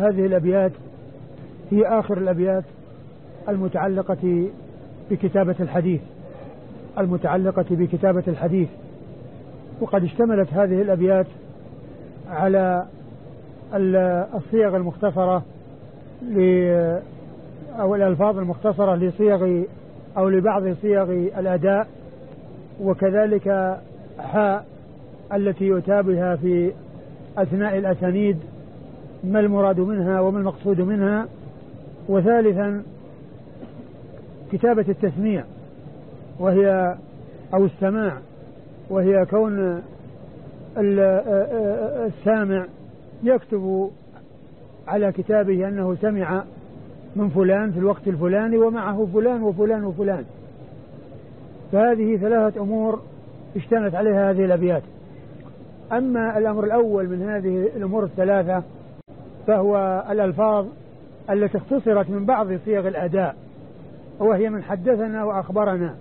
هذه الأبيات هي آخر الأبيات المتعلقة بكتابة الحديث المتعلقة بكتابة الحديث. وقد اشتملت هذه الأبيات على الصيغ المختصرة أو الألفاظ المختصرة لصيغ أو لبعض صيغ الأداء وكذلك حاء التي يؤتى بها في أثناء الأسانيد ما المراد منها وما المقصود منها؟ وثالثا كتابة التسميع وهي أو السماع وهي كون السامع يكتب على كتابه أنه سمع من فلان في الوقت الفلاني ومعه فلان وفلان وفلان. فهذه ثلاثة أمور اشتملت عليها هذه الأبيات. أما الأمر الأول من هذه الأمور الثلاثة فهو الألفاظ التي اختصرت من بعض صيغ الأداء وهي من حدثنا وأخبرنا.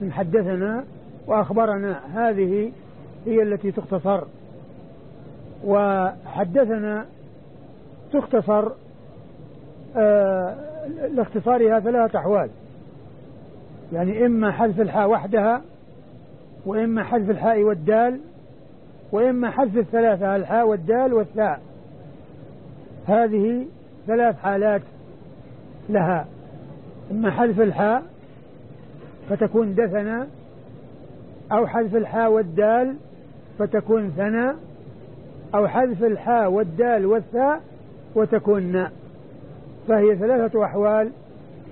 من حدثنا وأخبرنا هذه هي التي تختصر. وحدثنا تختصر آه لاختصارها ثلاثة أحوال. يعني إما حذف الحاء وحدها وإما حذف الحاء والدال وإما حذف الثلاثة الحاء والدال والثاء. هذه ثلاث حالات لها. إما حذف الحاء فتكون دثنا أو حذف الحاء والدال فتكون ثنا أو حذف الحاء والدال والثاء وتكون ناء. فهي ثلاثة أحوال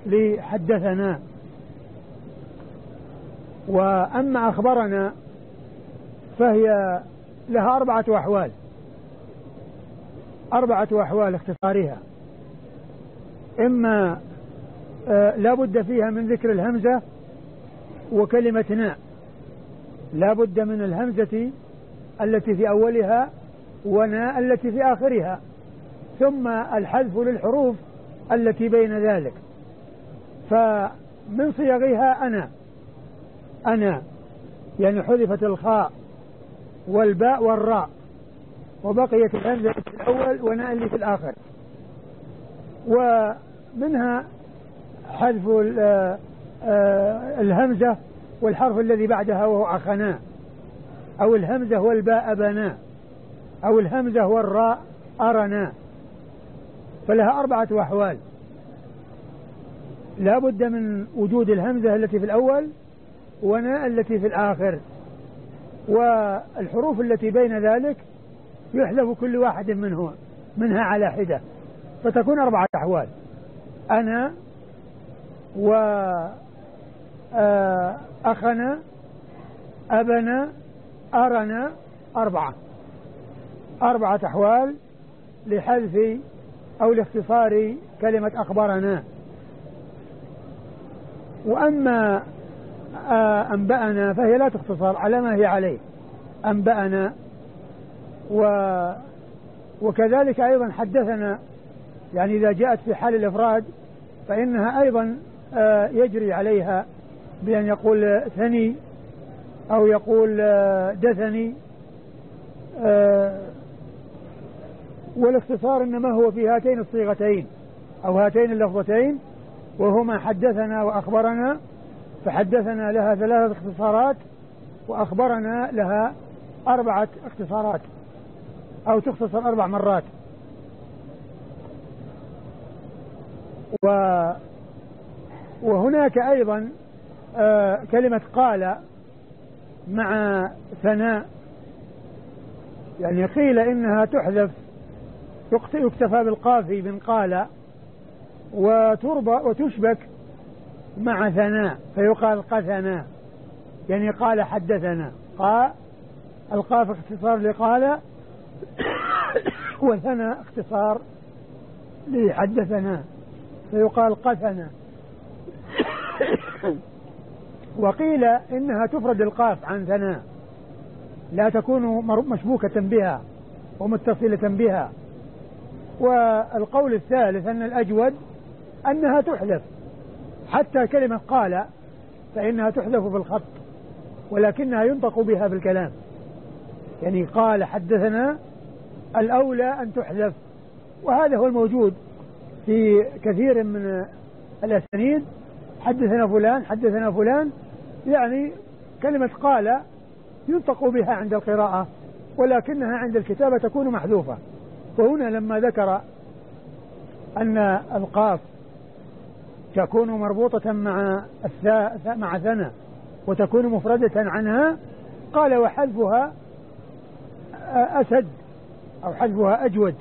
لحدثنا. وأما أخبرنا فهي لها أربعة أحوال. أربعة أحوال اختصارها إما آه لا بد فيها من ذكر الهمزة وكلمة ناء لا بد من الهمزة التي في أولها وناء التي في آخرها. ثم الحذف للحروف التي بين ذلك. فمن صيغها أنا. أنا يعني حذفت الخاء والباء والراء. وبقيت الهمزة في الأول وناء اللي في الآخر. ومنها حذف آه، الهمزة والحرف الذي بعدها وهو أخنا. أو الهمزة والباء بنا. أو الهمزة والراء أرنا. فلها أربعة أحوال. لا بد من وجود الهمزة التي في الأول وناء التي في الآخر. والحروف التي بين ذلك يحذف كل واحد منه منها على حدة فتكون أربعة أحوال. أنا و أخنا أبنا أرنا أربعة. أربعة أحوال لحذف أو لاختصار كلمة أخبرنا. وأما أنبأنا فهي لا تختصر على ما هي عليه. أنبأنا و وكذلك أيضا حدثنا يعني إذا جاءت في حال الإفراد فإنها أيضا آه، يجري عليها بأن يقول ثني أو يقول آه، دثني والاختصار إنما هو في هاتين الصيغتين أو هاتين اللفظتين وهما حدثنا وأخبرنا فحدثنا لها ثلاثة اختصارات وأخبرنا لها أربعة اختصارات. أو تختصر أربع مرات. و وهناك أيضا آه كلمة قال مع ثناء. يعني قيل إنها تحذف يكتفى بالقافي من قال وتربى وتشبك مع ثناء فيقال قثنا يعني قال حدثنا. قا القاف اختصار لقال وثنى اختصار لحدثنا فيقال قثنا وقيل إنها تفرد القاف عن ثناء لا تكون مشبوكة بها ومتصلة بها. والقول الثالث أن الأجود أنها تحذف حتى كلمة قال فإنها تحذف في الخط ولكنها ينطق بها في الكلام. يعني قال حدثنا الأولى أن تحذف وهذا هو الموجود في كثير من الأسانيد. حدثنا فلان حدثنا فلان يعني كلمة قال ينطق بها عند القراءة ولكنها عند الكتابة تكون محذوفة. وهنا لما ذكر أن القاف تكون مربوطة مع الثاء مع ثنى وتكون مفردة عنها قال وحذفها أسد أو حذفها أجود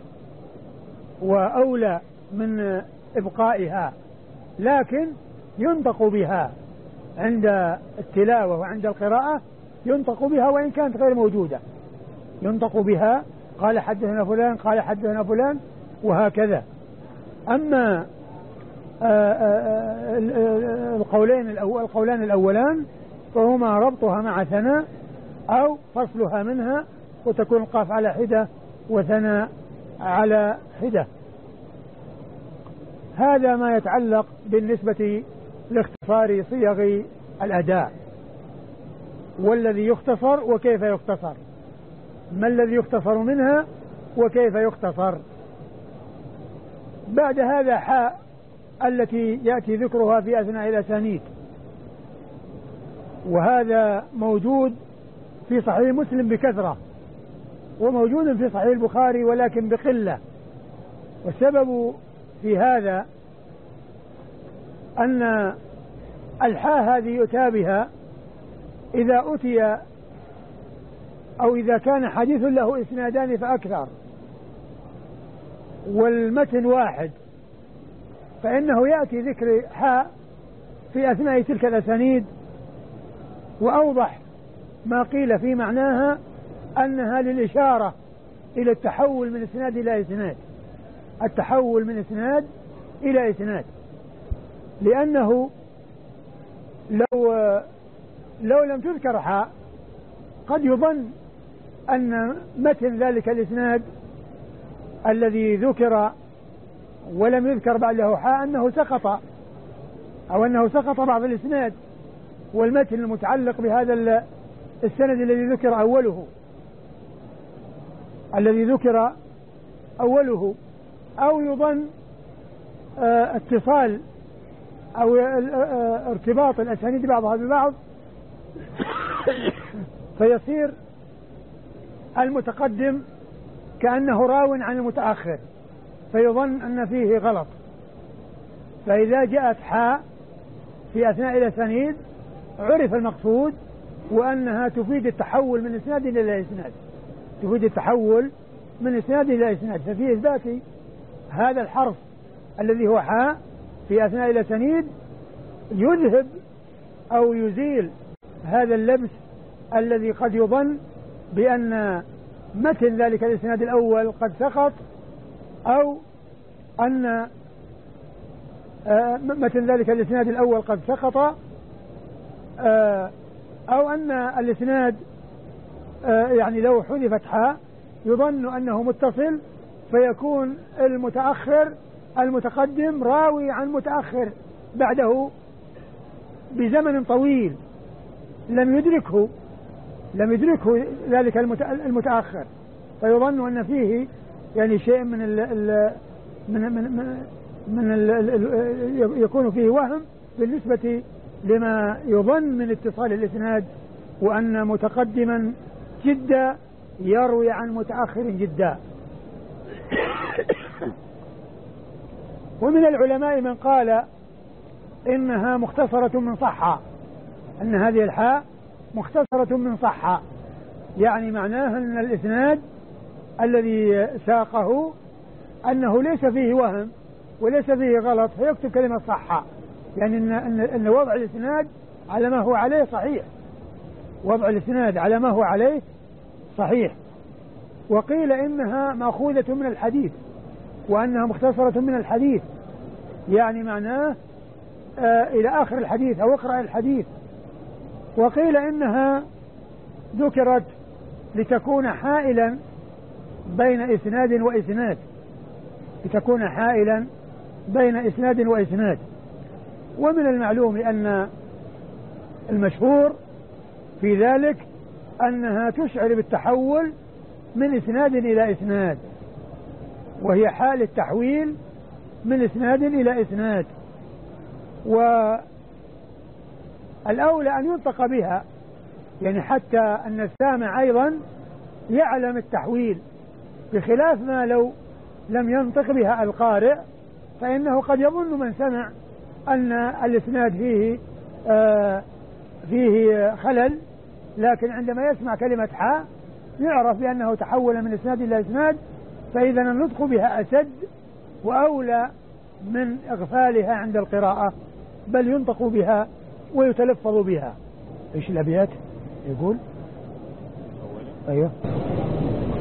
وأولى من إبقائها لكن ينطق بها عند التلاوة وعند القراءة ينطق بها وإن كانت غير موجودة. ينطق بها قال حدثنا فلان قال حدثنا فلان وهكذا. أما آه، آه، آه، القولين القولان الأولان فهما ربطها مع ثناء أو فصلها منها وتكون القاف على حدة وثناء على حدة. هذا ما يتعلق بالنسبة لاختصار صيغ الأداء. والذي يختصر وكيف يختصر؟ ما الذي يختصر منها وكيف يختصر؟ بعد هذا حاء التي يأتي ذكرها في أثناء الأسانيد. وهذا موجود في صحيح مسلم بكثرة. وموجود في صحيح البخاري ولكن بقلة. والسبب في هذا أن ألحاء هذه يؤتى بها إذا أتي أو إذا كان حديث له إسنادان فأكثر. والمتن واحد فإنه يأتي ذكر حاء في أثناء تلك الأسانيد وأوضح ما قيل في معناها أنها للإشارة إلى التحول من إسناد إلى إسناد. التحول من إسناد إلى إسناد. لأنه لو لو لم تذكر حاء قد يظن أن متن ذلك الإسناد الذي ذكر ولم يذكر بعده حاء أنه سقط أو أنه سقط بعض الإسناد والمتن المتعلق بهذا السند الذي ذكر أوله. الذي ذكر أوله أو يظن آه اتصال أو آه ارتباط الأسانيد بعضها ببعض فيصير المتقدم كأنه راو عن المتأخر فيظن أن فيه غلط. فإذا جاءت حاء في أثناء الأسانيد عرف المقصود وأنها تفيد التحول من إسناد إلى إسناد. تفيد التحول من إسناد إلى إسناد ففي إثبات هذا الحرف الذي هو حاء في أثناء الأسانيد يذهب أو يزيل هذا اللبس الذي قد يظن بأن متن ذلك الإسناد الأول قد سقط أو أن آه، متن ذلك الإسناد الأول قد سقط آه، أو أن الإسناد آه، يعني لو حذفت حاء يظن أنه متصل فيكون المتأخر المتقدم راوي عن متأخر بعده بزمن طويل لم يدركه لم يدركه ذلك المتأخر. فيظن أن فيه يعني شيء من ال ال من من من, من ال ال يكون فيه وهم بالنسبة لما يظن من اتصال الإسناد وأن متقدما جدا يروي عن متأخر جدا ومن العلماء من قال إنها مختصرة من صحة. أن هذه الحاء مختصرة من صحة. يعني معناه أن الإسناد الذي ساقه أنه ليس فيه وهم وليس فيه غلط فيكتب كلمة صحة. يعني أن, أن وضع الإسناد على ما هو عليه صحيح. وضع الإسناد على ما هو عليه صحيح. وقيل إنها مأخوذة من الحديث وأنها مختصرة من الحديث. يعني معناه آه إلى آخر الحديث أو اقرأ الحديث. وقيل إنها ذكرت لتكون حائلا بين إسناد وإسناد. لتكون حائلا بين إسناد وإسناد. ومن المعلوم أن المشهور في ذلك أنها تشعر بالتحول من إسناد إلى إسناد وهي حال التحويل من إسناد إلى إسناد. والأولى أن ينطق بها يعني حتى أن السامع أيضا يعلم التحويل بخلاف ما لو لم ينطق بها القارئ فإنه قد يظن من سمع أن الإسناد فيه آه فيه خلل. لكن عندما يسمع كلمة حاء يعرف بأنه تحول من إسناد إلى إسناد فإذا النطق بها أسد وأولى من إغفالها عند القراءة بل ينطق بها ويتلفظ بها. إيش الأبيات؟ يقول؟ أيوه.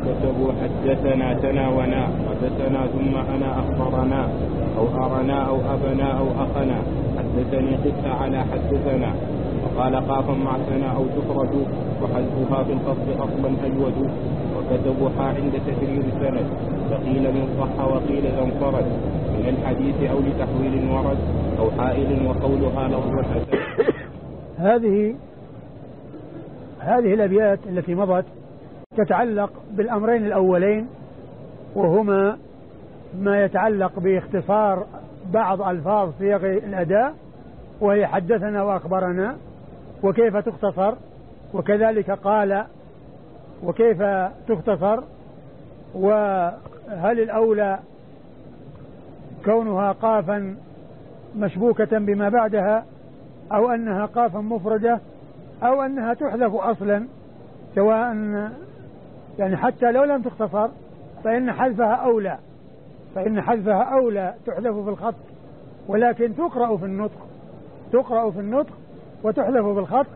كتبوا حدثنا تناونا حدثنا ثم أنا أخبرنا أو أرنا أو أبنا أو أخنا حدثني قس على حدثنا. وقال قافا مع سنا أو تفرد وحذفها في الفصل أصلا اجود وكتبوا حا عند تكرير السند. فقيل من صح وقيل اذا انفرد. من الحديث أو لتحويل ورد أو حائل وقولها لفظا حسن هذه هذه الأبيات التي مضت تتعلق بالأمرين الأولين وهما ما يتعلق باختصار بعض ألفاظ صيغ الأداء وهي حدثنا وأخبرنا. وكيف تختصر وكذلك قال وكيف تختصر وهل الأولى كونها قافا مشبوكة بما بعدها أو أنها قافا مفردة أو أنها تحذف أصلا سواء يعني حتى لو لم تختصر فإن حذفها أولى. فإن حذفها أولى تحذف في الخط ولكن تقرأ في النطق تقرأ في النطق وتحذف بالخط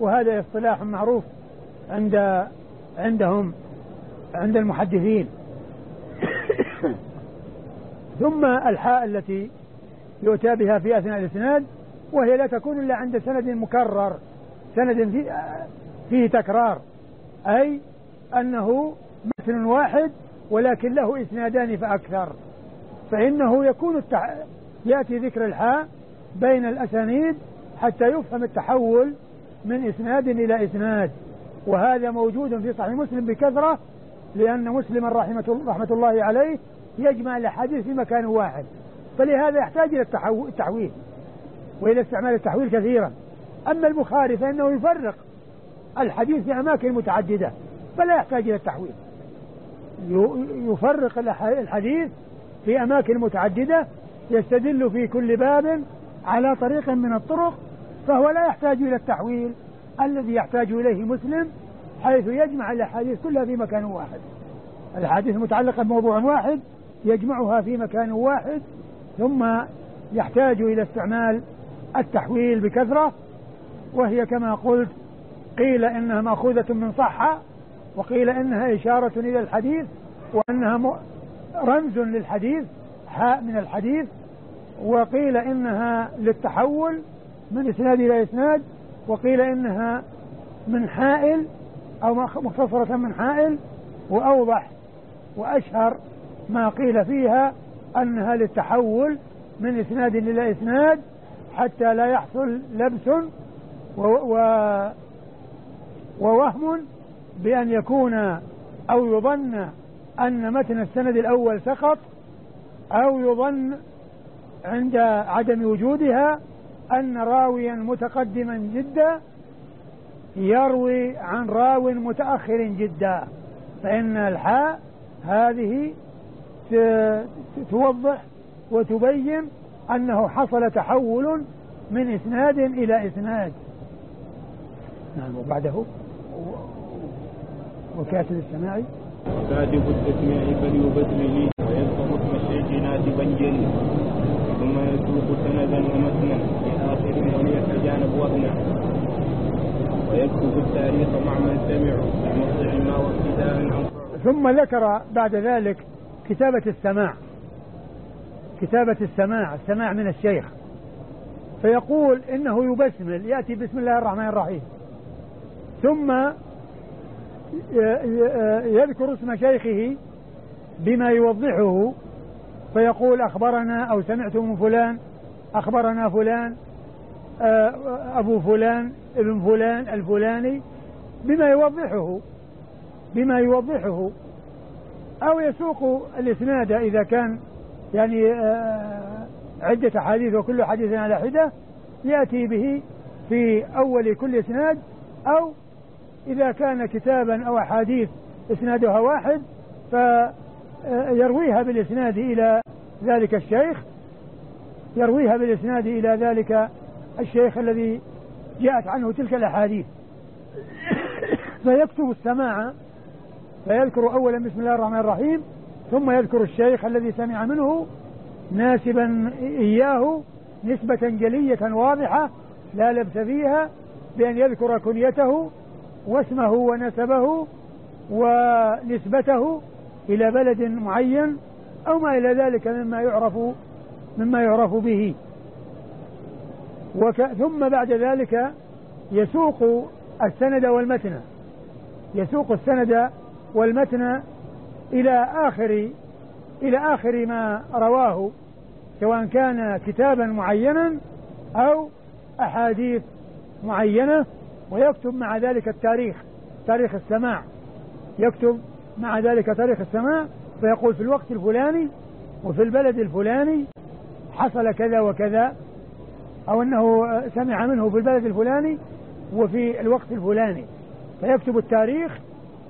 وهذا اصطلاح معروف عند عندهم عند المحدثين. ثم الحاء التي يؤتى بها في أثناء الإسناد وهي لا تكون إلا عند سند مكرر سند فيه, تكرار أي أنه متن واحد ولكن له إسنادان فأكثر. فإنه يكون التح... يأتي ذكر الحاء بين الأسانيد حتى يفهم التحول من إسناد إلى إسناد. وهذا موجود في صحيح مسلم بكثرة لأن مسلما رحمة, رحمة الله عليه يجمع الأحاديث في مكان واحد. فلهذا يحتاج إلى التحويل وإلى استعمال التحويل كثيرا. أما البخاري فإنه يفرق الحديث في أماكن متعددة فلا يحتاج إلى التحويل. يفرق الحديث في أماكن متعددة يستدل في كل باب على طريق من الطرق فهو لا يحتاج إلى التحويل الذي يحتاج إليه مسلم حيث يجمع الأحاديث كلها في مكان واحد. الأحاديث المتعلقة بموضوع واحد يجمعها في مكان واحد ثم يحتاج إلى استعمال التحويل بكثرة وهي كما قلت قيل إنها مأخوذة من صحة وقيل إنها إشارة إلى الحديث وأنها رمز للحديث حاء من الحديث وقيل إنها للتحول من إسناد إلى إسناد وقيل إنها من حائل أو مختصرة من حائل وأوضح وأشهر ما قيل فيها أنها للتحول من إسناد إلى إسناد حتى لا يحصل لبس و, و ووهم بأن يكون أو يظن أن متن السند الأول سقط أو يظن عند عدم وجودها أن راويا متقدما جدا يروي عن راو متأخر جدا فإن الحاء هذه توضح وتبين أنه حصل تحول من إسناد إلى إسناد. نعم وبعده. وكاتب السماع كاتب التسميع فليبدل ويذكر اسم الشيخ ناتبا جل ثم يسوق سندا ومتنا. لآخر وليتجانب وزنا ويكتب التاريخ مع من سمعوا بموضع ما وابتداء ثم ذكر بعد ذلك كتابة السماع. كتابة السماع السماع من الشيخ. فيقول إنه يبسمل يأتي بسم الله الرحمن الرحيم. ثم يذكر اسم شيخه بما يوضحه. فيقول أخبرنا أو سمعت من فلان أخبرنا فلان أبو فلان ابن فلان الفلاني بما يوضحه بما يوضحه. أو يسوق الإسناد إذا كان يعني آه، عدة أحاديث وكل حديث على حدة يأتي به في أول كل إسناد. أو إذا كان كتابا أو أحاديث إسنادها واحد فيرويها بالإسناد إلى ذلك الشيخ يرويها بالإسناد إلى ذلك الشيخ الذي جاءت عنه تلك الأحاديث. فيكتب السماع فيذكر أولا بسم الله الرحمن الرحيم ثم يذكر الشيخ الذي سمع منه ناسبا إياه نسبة جلية واضحة لا لبس فيها بأن يذكر كنيته واسمه ونسبه ونسبته إلى بلد معين أو ما إلى ذلك مما يعرف مما يعرف به. وك ثم بعد ذلك يسوق السند والمتن. يسوق السند والمتن إلى آخر إلى آخر ما رواه سواء كان كتابا معينا أو أحاديث معينة ويكتب مع ذلك التاريخ تاريخ السماع. يكتب مع ذلك تاريخ السماع فيقول في الوقت الفلاني وفي البلد الفلاني حصل كذا وكذا أو أنه سمع منه في البلد الفلاني وفي الوقت الفلاني فيكتب التاريخ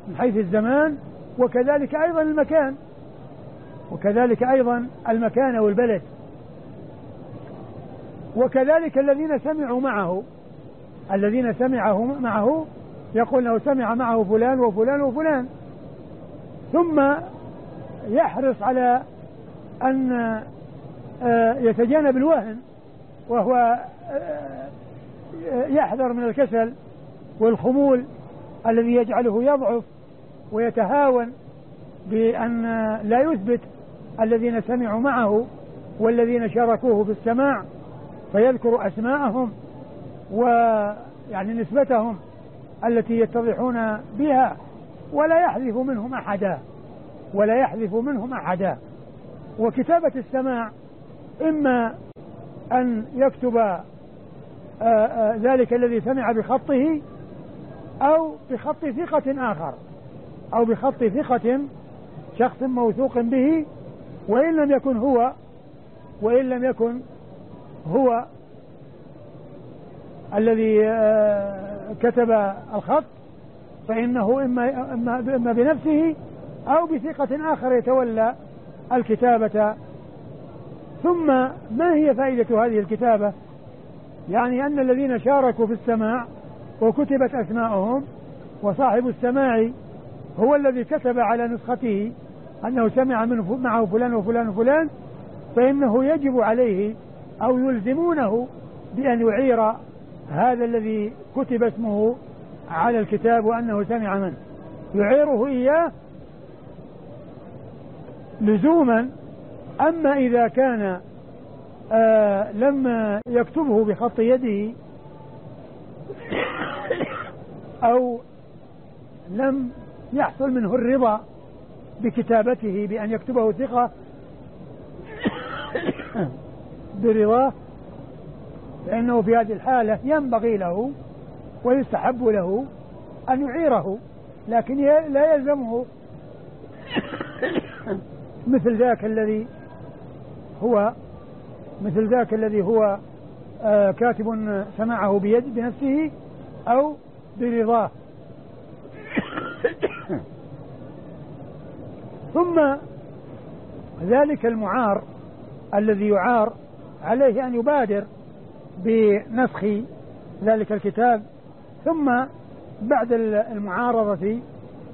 من حيث الزمان وكذلك أيضا المكان وكذلك أيضا المكان أو البلد وكذلك الذين سمعوا معه الذين سمعه معه يقول إنه سمع معه فلان وفلان وفلان. ثم يحرص على أن آه، يتجنب الوهن. وهو آه، يحذر من الكسل والخمول الذي يجعله يضعف ويتهاون بأن لا يثبت الذين سمعوا معه والذين شاركوه في السماع فيذكر أسماءهم ويعني نسبتهم التي يتضحون بها ولا يحذف منهم أحدا ولا يحذف منهم أحدا. وكتابة السماع إما أن يكتب آه، آه، ذلك الذي سمع بخطه أو بخط ثقة آخر أو بخط ثقة شخص موثوق به وإن لم يكن هو وإن لم يكن هو الذي آه، كتب الخط فإنه إما إما بنفسه أو بثقة آخر يتولى الكتابة ثم ما هي فائدة هذه الكتابة؟ يعني أن الذين شاركوا في السماع وكتبت أسماءهم وصاحب السماع هو الذي كتب على نسخته أنه سمع منه معه فلان وفلان وفلان فإنه يجب عليه أو يلزمونه بأن يعير هذا الذي كتب اسمه على الكتاب وأنه سمع منه يعيره إياه لزوما أما إذا كان آه لم يكتبه بخط يده أو لم يحصل منه الرضا بكتابته بأن يكتبه ثقة برضاه فإنه في هذه الحالة ينبغي له ويستحب له أن يعيره لكن لا يلزمه مثل ذاك الذي هو مثل ذاك الذي هو آه كاتب سماعه بيد بنفسه أو برضاه. ثم ذلك المعار الذي يعار عليه أن يبادر بنسخ ذلك الكتاب. ثم بعد المعارضة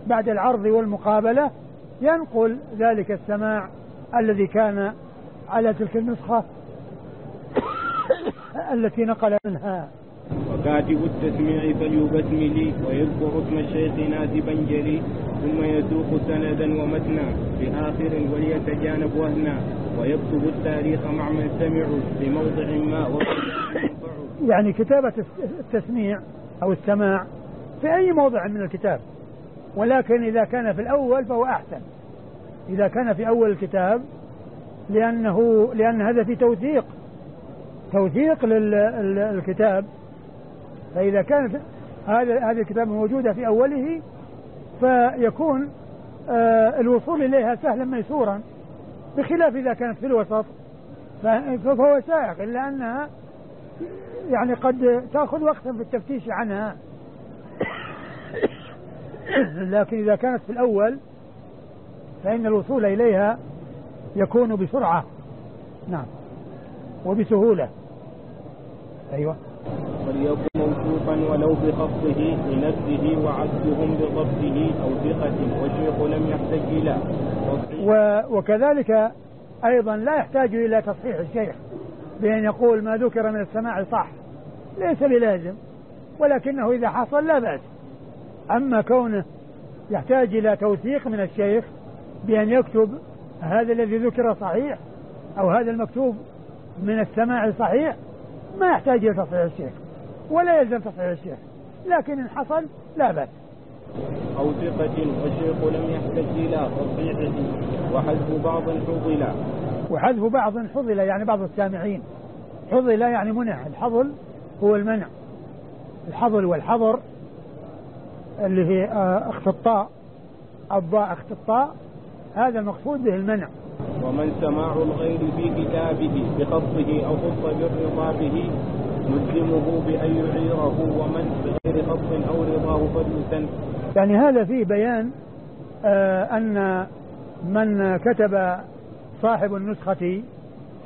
بعد العرض والمقابلة ينقل ذلك السماع الذي كان على تلك النسخة التي نقل منها وكاتب التسميع فليبسملي ويذكر اسم الشيخ ناسبا جلي ثم يسوق سندا ومتنا في آخر وليتجانب وهنا ويكتب التاريخ مع من سمعوا في موضع ما يعني كتابة التسميع أو السماع في أي موضع من الكتاب. ولكن إذا كان في الأول فهو أحسن. إذا كان في أول الكتاب لأنه لأن هذا في توثيق. توثيق للكتاب. فإذا كانت هذا هذه الكتاب موجودة في أوله فيكون آه الوصول إليها سهلا ميسورا بخلاف إذا كانت في الوسط. فهو سائق إلا أنها يعني قد تأخذ وقتا في التفتيش عنها. لكن إذا كانت في الأول فإن الوصول إليها يكون بسرعة. نعم. وبسهولة. أيوة. وليكن موثوقا ولو بخطه لنفسه وعدهم بضبطه أو ثقة. والشيخ لم يحتج إلى. وكذلك أيضا لا يحتاج إلى تصحيح الشيخ بأن يقول ما ذكر من السماع صح. ليس بلازم. ولكنه إذا حصل لا بأس. أما كونه يحتاج إلى توثيق من الشيخ بأن يكتب هذا الذي ذكر صحيح أو هذا المكتوب من السماع صحيح ما يحتاج إلى تصحيح الشيخ ولا يلزم تصحيح الشيخ لكن إن حصل لا بأس. أو ثقة والشيخ لم يحتج إلى تصحيحه وحذف بعض حضل. وحذف بعض حضل يعني بعض السامعين. حضل يعني منع الحظل هو المنع. الحظل والحظر اللي هي آه، اخت الطاء الضاء اخت الطاء هذا المقصود به المنع. ومن سماع الغير في كتابه بخطه أو خط بالرضا به نلزمه بأن يعيره ومن بغير خط أو رضاه فليسن يعني هذا فيه بيان آه أن من كتب صاحب النسخة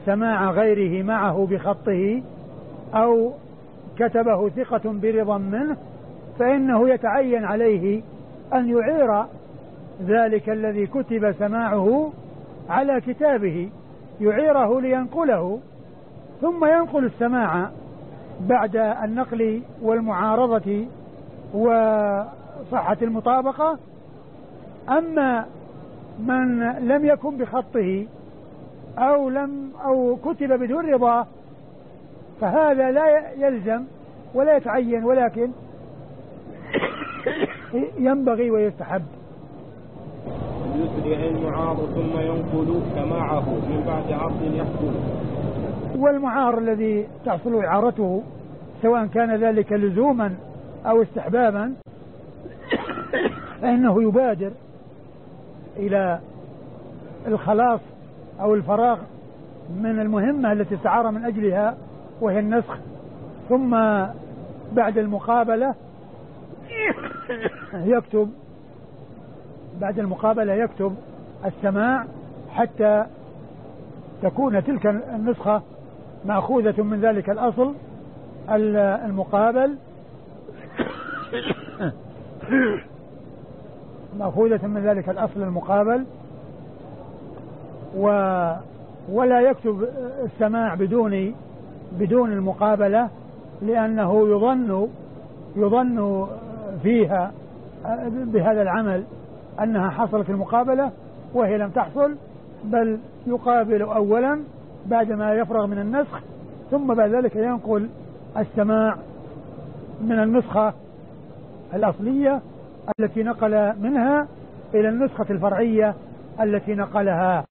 سماع غيره معه بخطه أو كتبه ثقة برضا منه فإنه يتعين عليه أن يعير ذلك الذي كتب سماعه على كتابه يعيره لينقله ثم ينقل السماع بعد النقل والمعارضة وصحة المطابقة. أما من لم يكن بخطه أو لم أو كتب بدون رضا فهذا لا يلزم ولا يتعين ولكن ينبغي ويستحب. المعار ثم ينقل سماعه من بعد عرض يحصل والمعار الذي تحصل إعارته سواء كان ذلك لزوما أو استحبابا فإنه يبادر إلى الخلاص أو الفراغ من المهمة التي استعار من أجلها وهي النسخ. ثم بعد المقابلة يكتب بعد المقابلة يكتب السماع حتى تكون تلك النسخة مأخوذة من ذلك الأصل المقابل مأخوذة من ذلك الأصل المقابل. و ولا يكتب السماع بدون بدون المقابلة لأنه يظن يظن فيها بهذا العمل. أنها حصلت المقابلة وهي لم تحصل بل يقابل أولا بعدما يفرغ من النسخ ثم بعد ذلك ينقل السماع من النسخة الأصلية التي نقل منها إلى النسخة الفرعية التي نقلها.